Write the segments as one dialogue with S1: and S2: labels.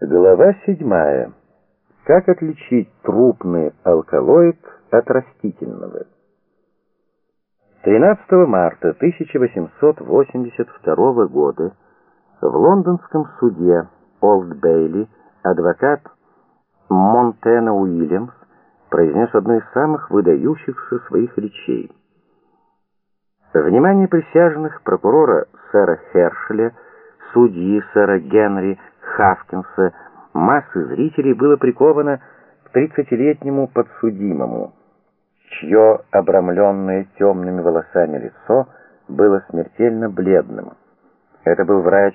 S1: Глава седьмая. Как отличить трупный алкалоид от растительного? 13 марта 1882 года в лондонском суде Олд Бейли адвокат Монтена Уильямс произнес одну из самых выдающихся своих речей. Внимание присяжных прокурора сэра Хершеля, судьи сэра Генри Хавкинса массы зрителей было приковано к тридцатилетнему подсудимому, чье обрамленное темными волосами лицо было смертельно бледным. Это был врач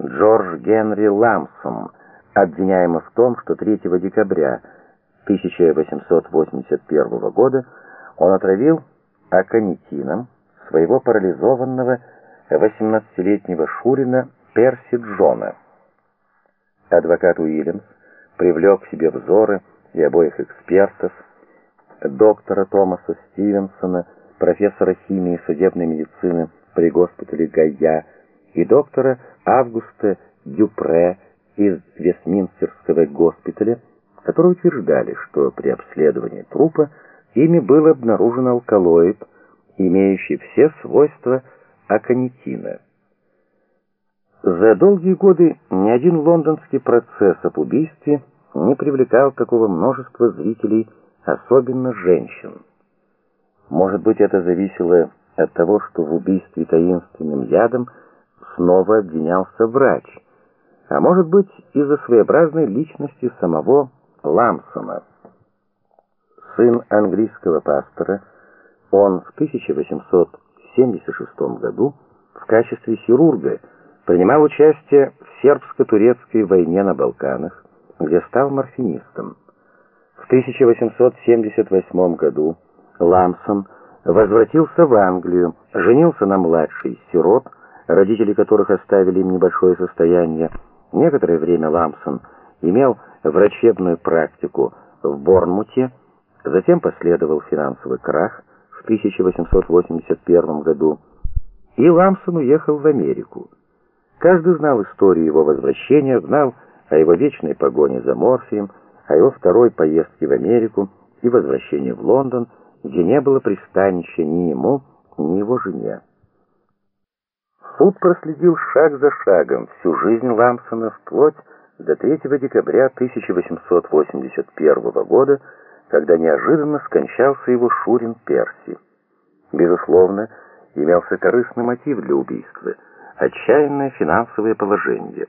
S1: Джордж Генри Ламсон, обвиняемый в том, что 3 декабря 1881 года он отравил аконитином своего парализованного 18-летнего Шурина Перси Джона. Адвокат Уильямс привлек к себе взоры и обоих экспертов, доктора Томаса Стивенсона, профессора химии и судебной медицины при госпитале Гая и доктора Августа Дюпре из Вестминстерского госпиталя, которые утверждали, что при обследовании трупа ими был обнаружен алкалоид, имеющий все свойства аконитина. За долгие годы ни один лондонский процесс об убийстве не привлекал такого множества зрителей, особенно женщин. Может быть, это зависело от того, что в убийстве таинственным ядом снова обвинялся врач, а может быть, из-за своеобразной личности самого Ламсона. Сын английского пастора, он в 1876 году в качестве хирурга принимал участие в сербско-турецкой войне на Балканах, где стал морфинистом. В 1878 году Ламсон возвратился в Англию, женился на младшей из сирот, родители которых оставили им небольшое состояние. Некоторое время Ламсон имел врачебную практику в Борнмуте, затем последовал финансовый крах в 1881 году, и Ламсон уехал в Америку. Каждый знал историю его возвращения, знал о его вечной погоне за морфием, о его второй поездке в Америку и возвращении в Лондон, где не было пристанища ни ему, ни его жене. Суд проследил шаг за шагом всю жизнь Ламсона вплоть до 3 декабря 1881 года, когда неожиданно скончался его Шурин Перси. Безусловно, имелся корыстный мотив для убийства — отчаянное финансовое положение.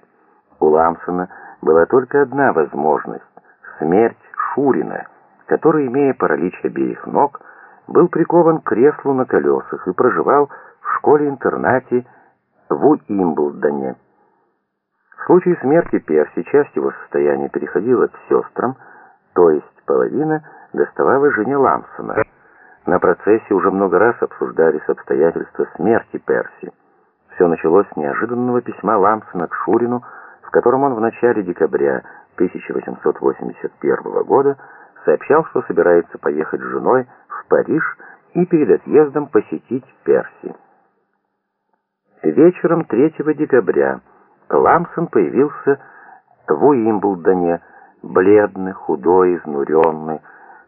S1: У Ламсона была только одна возможность — смерть Шурина, который, имея паралич обеих ног, был прикован к креслу на колесах и проживал в школе-интернате в Уимблдоне. В случае смерти Перси часть его состояния переходила к сестрам, то есть половина доставала жене Ламсона. На процессе уже много раз обсуждались обстоятельства смерти Перси. Все началось с неожиданного письма Ламсона к Шурину, в котором он в начале декабря 1881 года сообщал, что собирается поехать с женой в Париж и перед отъездом посетить Перси. Вечером 3 декабря Ламсон появился в Уимблдоне, бледный, худой, изнуренный.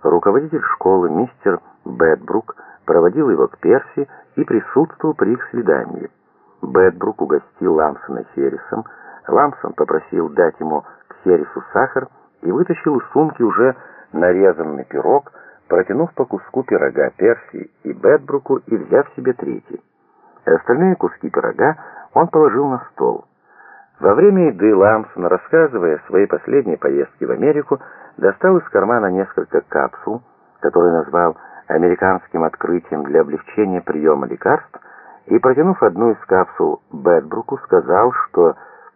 S1: Руководитель школы мистер Бэтбрук проводил его к Перси и присутствовал при их свидании. Бэтбрук угостил Ламсона хересом. Ламсон попросил дать ему к хересу сахар и вытащил из сумки уже нарезанный пирог, протянув по куску пирога Перси и Бэтбруку и взяв себе третий. Остальные куски пирога он положил на стол. Во время еды Ламсон, рассказывая о своей последней поездке в Америку, достал из кармана несколько капсул, которые назвал американским открытием для облегчения приема лекарств, и, протянув одну из капсул Бэтбруку, сказал, что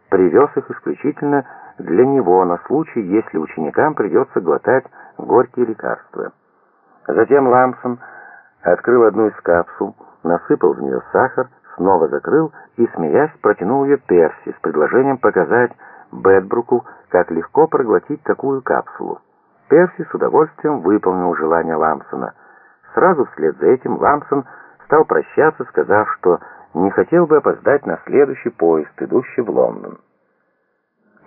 S1: привез их исключительно для него на случай, если ученикам придется глотать горькие лекарства. Затем Ламсон открыл одну из капсул, насыпал в нее сахар, снова закрыл и, смеясь, протянул ее Перси с предложением показать Бэтбруку, как легко проглотить такую капсулу. Перси с удовольствием выполнил желание Ламсона. Сразу вслед за этим Ламсон стал прощаться, сказав, что не хотел бы опоздать на следующий поезд, идущий в Лондон.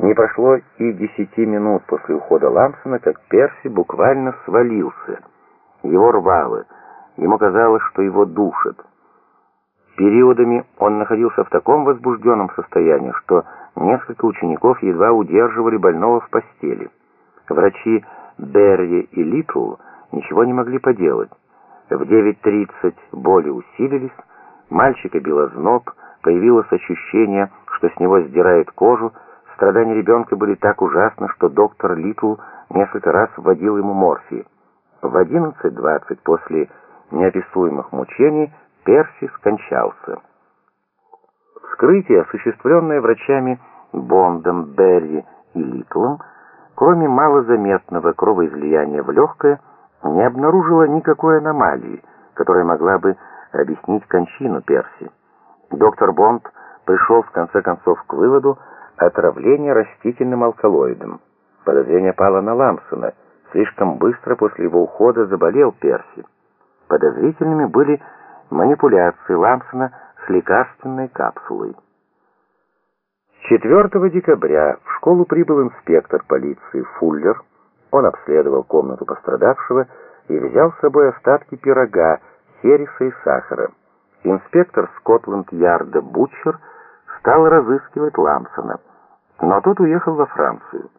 S1: Не прошло и десяти минут после ухода Ламсона, как Перси буквально свалился. Его рвало. Ему казалось, что его душат. Периодами он находился в таком возбужденном состоянии, что несколько учеников едва удерживали больного в постели. Врачи Берри и Литл ничего не могли поделать. В 9.30 боли усилились, мальчика било зноб, появилось ощущение, что с него сдирают кожу, страдания ребенка были так ужасны, что доктор Литл несколько раз вводил ему морфий. В 11.20 после неописуемых мучений Перси скончался. Вскрытие, осуществленное врачами Бондом, Берри и Литлом, кроме малозаметного кровоизлияния в легкое, не обнаружило никакой аномалии, которая могла бы объяснить кончину Перси. Доктор Бонд пришел в конце концов к выводу отравления растительным алкалоидом. Подозрение пало на Ламсона. Слишком быстро после его ухода заболел Перси. Подозрительными были манипуляции Ламсона с лекарственной капсулой. 4 декабря в школу прибыл инспектор полиции Фуллер. Он обследовал комнату пострадавшего и взял с собой остатки пирога, хереса и сахара. Инспектор Скотланд-Ярда Бутчер стал разыскивать Ламсона, но тот уехал во Францию.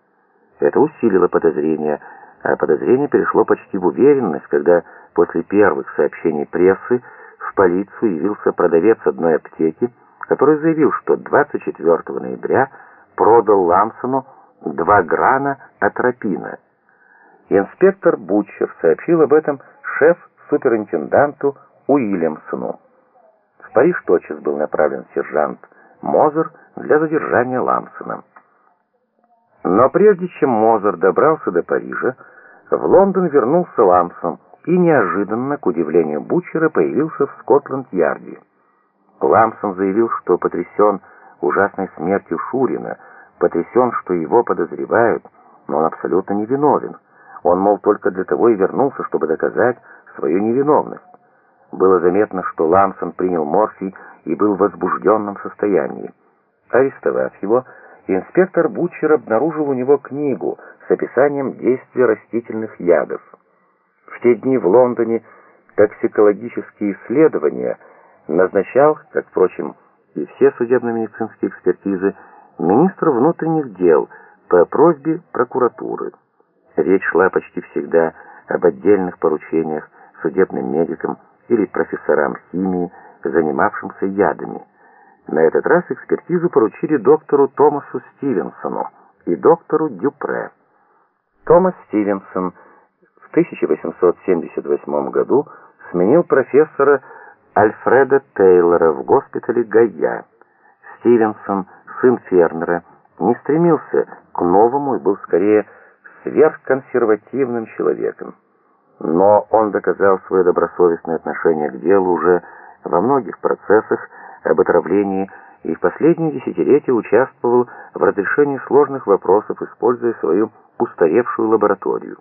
S1: Это усилило подозрения, а подозрение перешло почти в уверенность, когда после первых сообщений прессы в полицию явился продавец одной аптеки, который заявил, что 24 ноября продал Ламсону два грана атропина. Инспектор Бутчер сообщил об этом шеф-суперинтенданту Уильямсону. В Париж тотчас был направлен сержант Мозер для задержания Ламсона. Но прежде чем Мозер добрался до Парижа, в Лондон вернулся Ламсон и неожиданно, к удивлению Бутчера, появился в Скотланд-Ярде. Ламсон заявил, что потрясен ужасной смертью Шурина, потрясен, что его подозревают, но он абсолютно невиновен. Он, мол, только для того и вернулся, чтобы доказать свою невиновность. Было заметно, что Ламсон принял морфий и был в возбужденном состоянии. Арестовав его, инспектор Бутчер обнаружил у него книгу с описанием действия растительных ядов. В те дни в Лондоне токсикологические исследования назначал, как, впрочем, и все судебно-медицинские экспертизы, министр внутренних дел по просьбе прокуратуры. Речь шла почти всегда об отдельных поручениях судебным медикам или профессорам химии, занимавшимся ядами. На этот раз экспертизу поручили доктору Томасу Стивенсону и доктору Дюпре. Томас Стивенсон в 1878 году сменил профессора Альфреда Тейлора в госпитале Гая. Стивенсон, сын фермера, не стремился к новому и был скорее сверхконсервативным человеком. Но он доказал свое добросовестное отношение к делу уже во многих процессах об отравлении и в последние десятилетия участвовал в разрешении сложных вопросов, используя свою устаревшую лабораторию.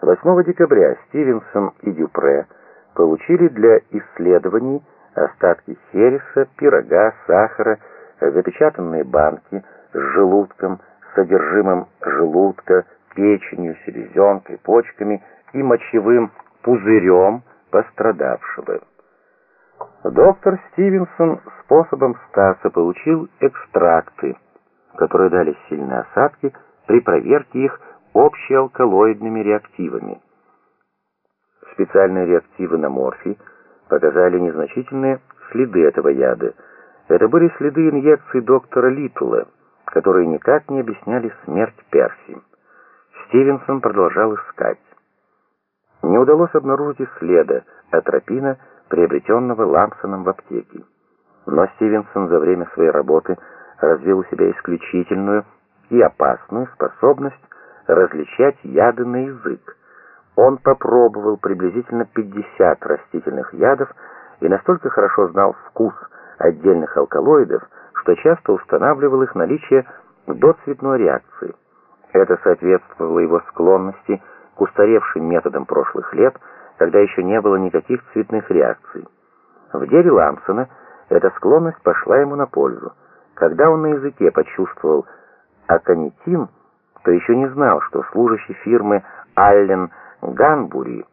S1: 8 декабря Стивенсон и Дюпре получили для исследований остатки хереса, пирога, сахара, запечатанные банки с желудком, содержимым желудка, печенью, селезенкой, почками и мочевым пузырем пострадавшего. Доктор Стивенсон способом Стаса получил экстракты, которые дали сильные осадки при проверке их общеалкалоидными реактивами. Специальные реактивы на морфий показали незначительные следы этого яда. Это были следы инъекций доктора Литла, которые никак не объясняли смерть Перси. Стивенсон продолжал искать. Не удалось обнаружить и следа атропина, приобретенного Ламсоном в аптеке. Но Стивенсон за время своей работы развил у себя исключительную и опасную способность различать яды на язык. Он попробовал приблизительно 50 растительных ядов и настолько хорошо знал вкус отдельных алкалоидов, что часто устанавливал их наличие до цветной реакции. Это соответствовало его склонности к устаревшим методам прошлых лет, когда еще не было никаких цветных реакций. В деле Ламсона эта склонность пошла ему на пользу. Когда он на языке почувствовал аконитин, то еще не знал, что служащий фирмы Аллен Ганбури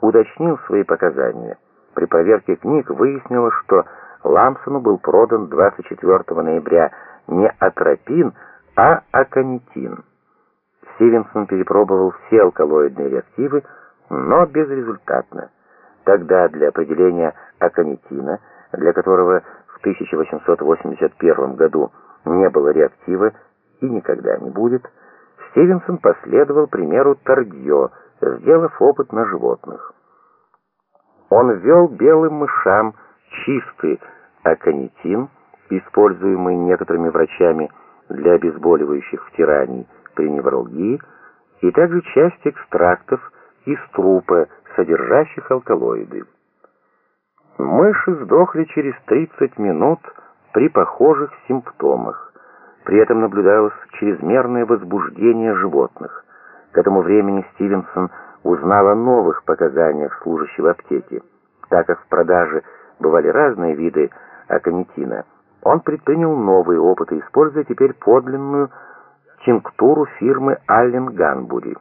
S1: уточнил свои показания. При проверке книг выяснилось, что Ламсону был продан 24 ноября не атропин, а аконитин. Стивенсон перепробовал все алкалоидные реактивы, но безрезультатно. Тогда для определения аконитина, для которого в 1881 году не было реактива и никогда не будет, Стивенсон последовал примеру Тардье, сделав опыт на животных. Он ввел белым мышам чистый аконитин, используемый некоторыми врачами для обезболивающих втираний при невралгии, и также часть экстрактов из трупа, содержащих алкалоиды. Мыши сдохли через 30 минут при похожих симптомах. При этом наблюдалось чрезмерное возбуждение животных. К этому времени Стивенсон узнал о новых показаниях служащего аптеки. Так как в продаже бывали разные виды аконитина, он предпринял новые опыты, используя теперь подлинную тинктуру фирмы Аллен Ганбури.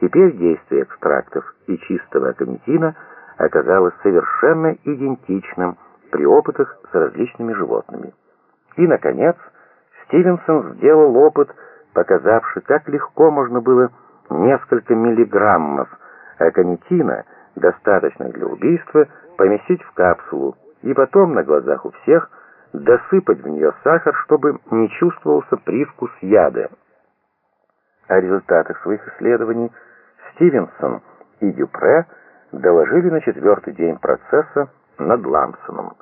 S1: Теперь действие экстрактов и чистого аконитина оказалось совершенно идентичным при опытах с различными животными. И, наконец, Стивенсон сделал опыт, показавший, как легко можно было несколько миллиграммов аконитина, достаточных для убийства, поместить в капсулу и потом на глазах у всех досыпать в нее сахар, чтобы не чувствовался привкус яда. О результатах своих исследований Стивенсон и Дюпре доложили на четвертый день процесса над Ламсоном.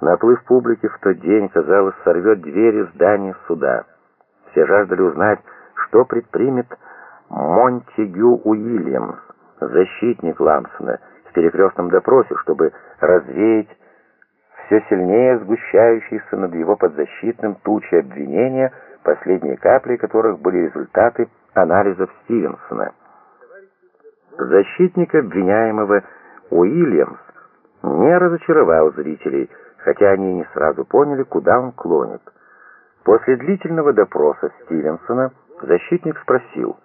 S1: Наплыв публики в тот день, казалось, сорвет двери здания суда. Все жаждали узнать, что предпримет Монтегю Уильямс, защитник Ламсона, в перекрестном допросе, чтобы развеять все сильнее сгущающиеся над его подзащитным тучи обвинения, последние капли которых были результаты анализов Стивенсона. Защитник обвиняемого Уильямс не разочаровал зрителей, хотя они не сразу поняли, куда он клонит. После длительного допроса Стивенсона защитник спросил,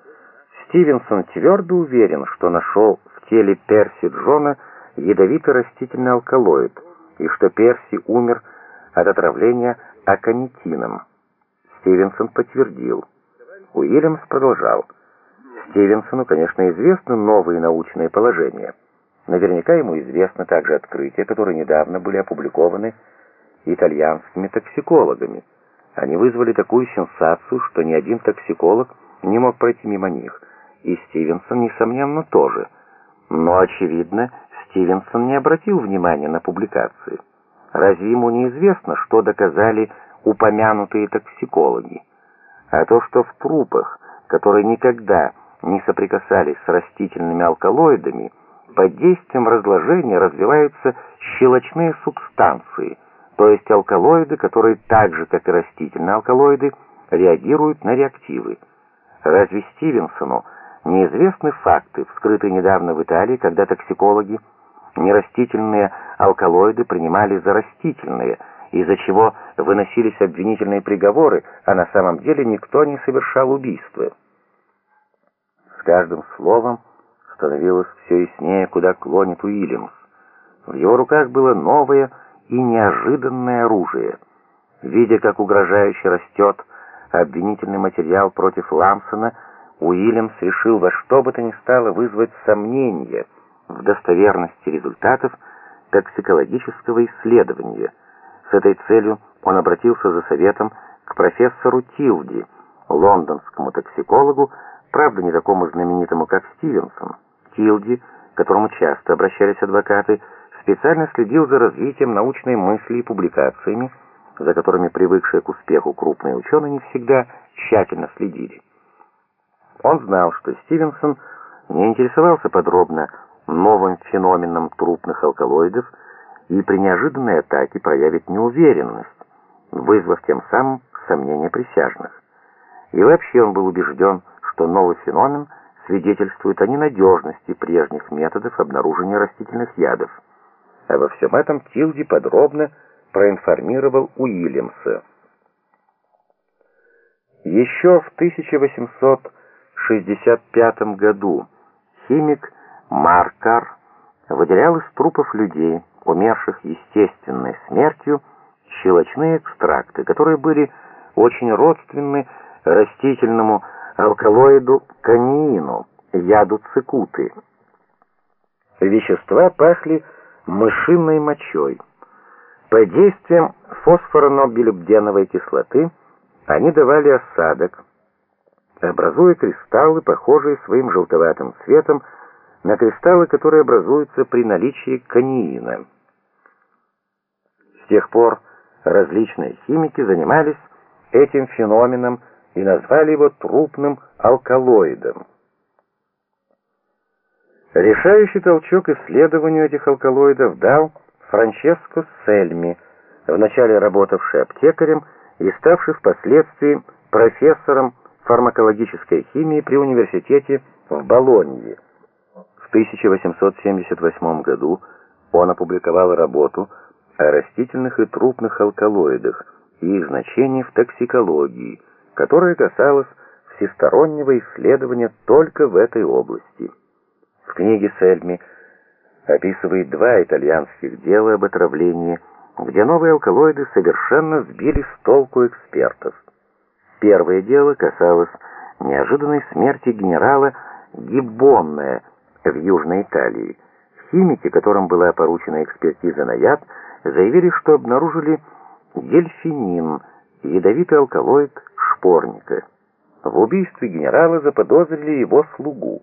S1: Стивенсон твердо уверен, что нашел в теле Перси Джона ядовитый растительный алкалоид, и что Перси умер от отравления аконитином. Стивенсон подтвердил. Уильямс продолжал. Стивенсону, конечно, известны новые научные положения. Наверняка ему известно также открытия, которые недавно были опубликованы итальянскими токсикологами. Они вызвали такую сенсацию, что ни один токсиколог не мог пройти мимо них, и Стивенсон, несомненно, тоже. Но, очевидно, Стивенсон не обратил внимания на публикации. Разве ему не известно, что доказали упомянутые токсикологи? А то, что в трупах, которые никогда не соприкасались с растительными алкалоидами, под действием разложения развиваются щелочные субстанции, то есть алкалоиды, которые так же, как и растительные алкалоиды, реагируют на реактивы. Разве Стивенсону неизвестны факты, вскрытые недавно в Италии, когда токсикологи нерастительные алкалоиды принимали за растительные, из-за чего выносились обвинительные приговоры, а на самом деле никто не совершал убийства. С каждым словом становилось все яснее, куда клонит Уильямс. В его руках было новое и неожиданное оружие. Видя, как угрожающе растет обвинительный материал против Ламсона, Уильямс решил во что бы то ни стало вызвать сомнения в достоверности результатов токсикологического исследования. С этой целью он обратился за советом к профессору Тилди, лондонскому токсикологу, правда не такому знаменитому, как Стивенсон. Тилди, к которому часто обращались адвокаты, специально следил за развитием научной мысли и публикациями, за которыми привыкшие к успеху крупные ученые не всегда тщательно следили. Он знал, что Стивенсон не интересовался подробно новым феноменом трупных алкалоидов и при неожиданной атаке проявит неуверенность, вызвав тем самым сомнения присяжных. И вообще он был убежден, что новый феномен свидетельствует о ненадежности прежних методов обнаружения растительных ядов. А во всем этом Тилди подробно проинформировал Уильямса. Еще в 1865 году химик Маркар выделял из трупов людей, умерших естественной смертью, щелочные экстракты, которые были очень родственны растительному алкалоиду каниину, яду цикуты. Вещества пахли мышиной мочой. Под действием фосфоронобилибденовой кислоты они давали осадок, образуя кристаллы, похожие своим желтоватым цветом на кристаллы, которые образуются при наличии каниина. Тех пор различные химики занимались этим феноменом и назвали его трупным алкалоидом. Решающий толчок исследованию этих алкалоидов дал Франческо Сельми, вначале работавший аптекарем и ставший впоследствии профессором фармакологической химии при университете в Болонье. В 1878 году он опубликовал работу о растительных и трупных алкалоидах и их значении в токсикологии, которая касалась всестороннего исследования только в этой области. В книге Сельми описывает два итальянских дела об отравлении, где новые алкалоиды совершенно сбили с толку экспертов. Первое дело касалось неожиданной смерти генерала Гиббонне в Южной Италии. Химики, которым была поручена экспертиза на яд, заявили, что обнаружили дельфинин, ядовитый алкалоид шпорника. В убийстве генерала заподозрили его слугу.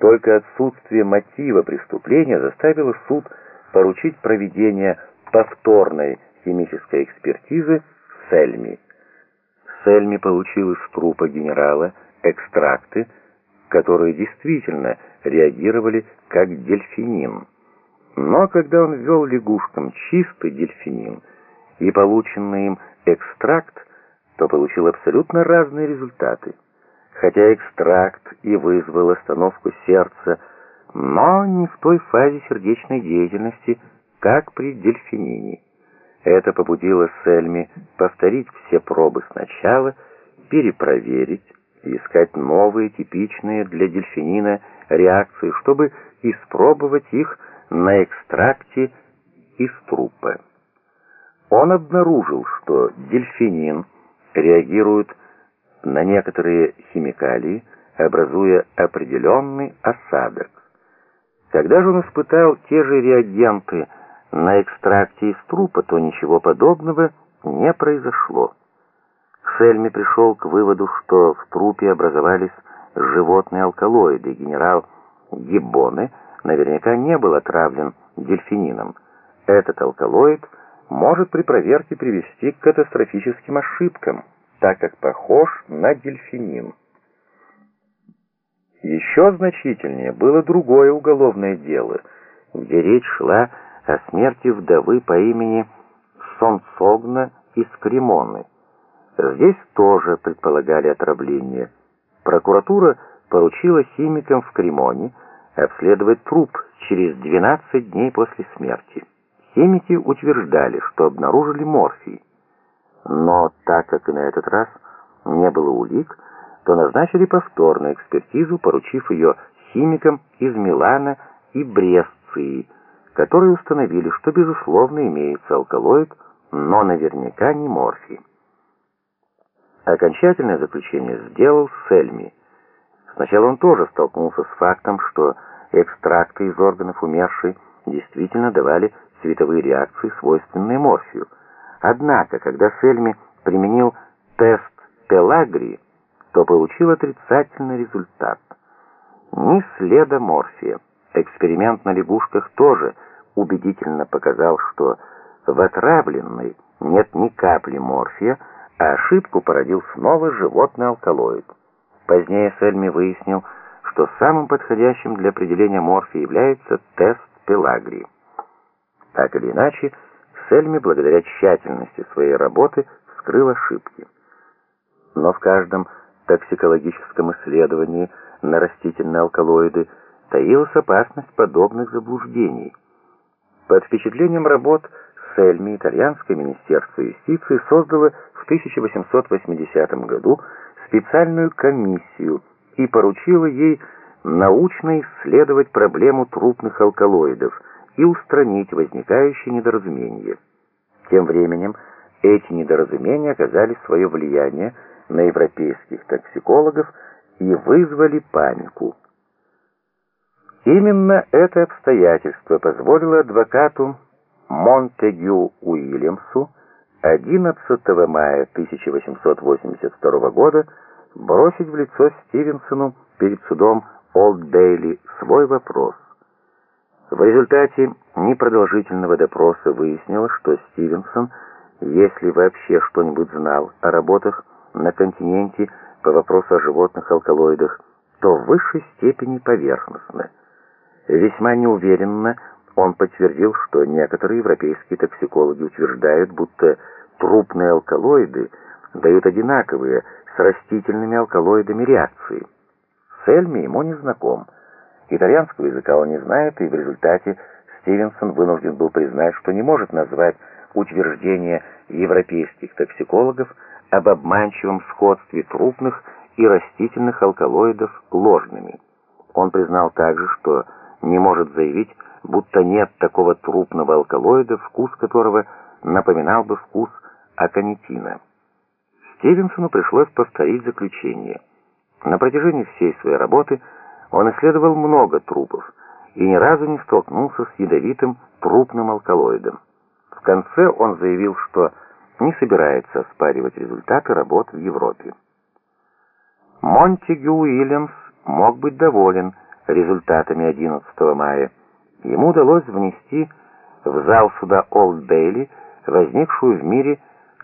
S1: Только отсутствие мотива преступления заставило суд поручить проведение повторной химической экспертизы Сельми. Сельми получил из трупа генерала экстракты, которые действительно реагировали как дельфинин. Но когда он ввел лягушкам чистый дельфинин и полученный им экстракт, то получил абсолютно разные результаты. Хотя экстракт и вызвал остановку сердца, но не в той фазе сердечной деятельности, как при дельфинине. Это побудило Сельми повторить все пробы сначала, перепроверить искать новые типичные для дельфинина реакции, чтобы испробовать их на экстракте из трупа. Он обнаружил, что дельфинин реагирует на некоторые химикалии, образуя определенный осадок. Когда же он испытал те же реагенты на экстракте из трупа, то ничего подобного не произошло. Сельми пришел к выводу, что в трупе образовались животные алкалоиды. Генерал Гиббоне наверняка не был отравлен дельфинином. Этот алкалоид может при проверке привести к катастрофическим ошибкам, так как похож на дельфинин. Еще значительнее было другое уголовное дело, где речь шла о смерти вдовы по имени Сонсогна из Кремоны. Здесь тоже предполагали отравление. Прокуратура поручила химикам в Кремоне обследовать труп через 12 дней после смерти. Химики утверждали, что обнаружили морфий. Но так как и на этот раз не было улик, то назначили повторную экспертизу, поручив ее химикам из Милана и Брестции, которые установили, что безусловно имеется алкалоид, но наверняка не морфий. Окончательное заключение сделал Сельми. Сначала он тоже столкнулся с фактом, что экстракты из органов умершей действительно давали световые реакции, свойственные морфию. Однако, когда Сельми применил тест Пелагри, то получил отрицательный результат. Ни следа морфия. Эксперимент на лягушках тоже убедительно показал, что в отравленной нет ни капли морфия, а ошибку породил снова животный алкалоид. Позднее Сельми выяснил, что самым подходящим для определения морфия является тест Пелагри. Так или иначе, Сельми, благодаря тщательности своей работы, вскрыл ошибки. Но в каждом токсикологическом исследовании на растительные алкалоиды таилась опасность подобных заблуждений. Под впечатлением работ Сельми итальянское министерство юстиции создало в 1880 году специальную комиссию и поручила ей научно исследовать проблему трупных алкалоидов и устранить возникающие недоразумения. Тем временем эти недоразумения оказали свое влияние на европейских токсикологов и вызвали панику. Именно это обстоятельство позволило адвокату Монтегю Уильямсу 11 мая 1882 года бросить в лицо Стивенсону перед судом Олд Бейли свой вопрос. В результате непродолжительного допроса выяснилось, что Стивенсон, если вообще что-нибудь знал о работах на континенте по вопросу о животных алкалоидах, то в высшей степени поверхностно. Весьма неуверенно он подтвердил, что некоторые европейские токсикологи утверждают, будто трупные алкалоиды дают одинаковые с растительными алкалоидами реакции. С Эльми ему не знаком. Итальянского языка он не знает, и в результате Стивенсон вынужден был признать, что не может назвать утверждение европейских токсикологов об обманчивом сходстве трупных и растительных алкалоидов ложными. Он признал также, что не может заявить, будто нет такого трупного алкалоида, вкус которого напоминал бы вкус аконитина. Стивенсону пришлось повторить заключение. На протяжении всей своей работы он исследовал много трупов и ни разу не столкнулся с ядовитым трупным алкалоидом. В конце он заявил, что не собирается оспаривать результаты работ в Европе. Монтегю Уильямс мог быть доволен результатами 11 мая. Ему удалось внести в зал суда Олд Бейли возникшую в мире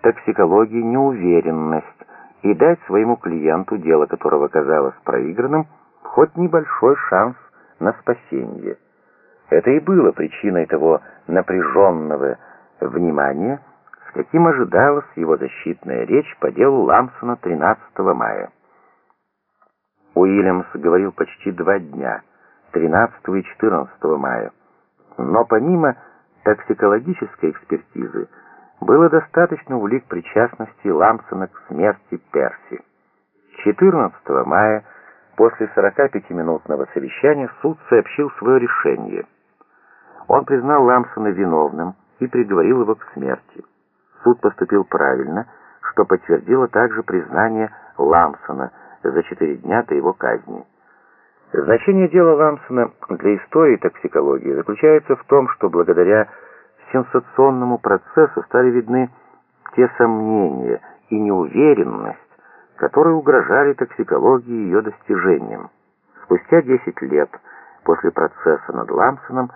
S1: токсикологии неуверенность и дать своему клиенту, дело которого казалось проигранным, хоть небольшой шанс на спасение. Это и было причиной того напряженного внимания, с каким ожидалась его защитная речь по делу Ламсона 13 мая. Уильямс говорил почти два дня, 13 и 14 мая. Но помимо токсикологической экспертизы было достаточно улик причастности Ламсона к смерти Перси. 14 мая после 45-минутного совещания суд сообщил свое решение. Он признал Ламсона виновным и приговорил его к смерти. Суд поступил правильно, что подтвердило также признание Ламсона – за четыре дня до его казни. Значение дела Ламсона для истории токсикологии заключается в том, что благодаря сенсационному процессу стали видны те сомнения и неуверенность, которые угрожали токсикологии ее достижениям. Спустя 10 лет после процесса над Ламсоном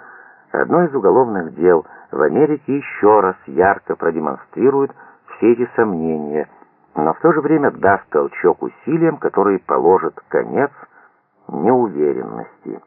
S1: одно из уголовных дел в Америке еще раз ярко продемонстрирует все эти сомнения – но в то же время даст толчок усилиям, которые положат конец неуверенности.